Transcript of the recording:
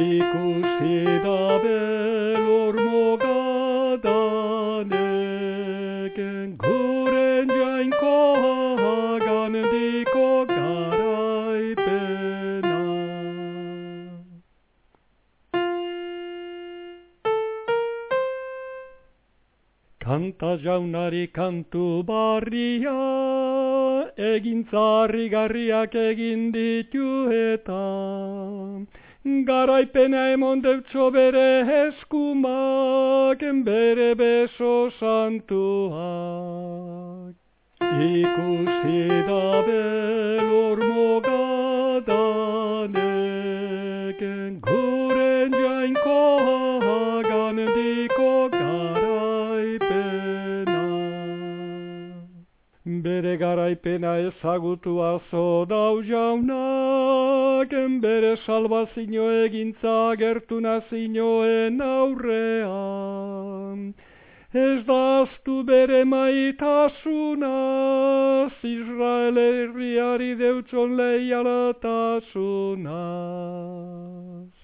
Ikusi da belur mogadaneken Guren jainko hagan diko garaipena Kanta jaunari kantu barria, egin zarri egin ditu eta garaipena emon deutzo bere eskumak, bere beso santuak. Ikusi da belur Bere garaipena ezagutu azo dau jaunak, bere salvazio egintza gertu nazioen aurrean. Ez daztu bere maitasunaz, Israel herriari deutzon leialatasunaz.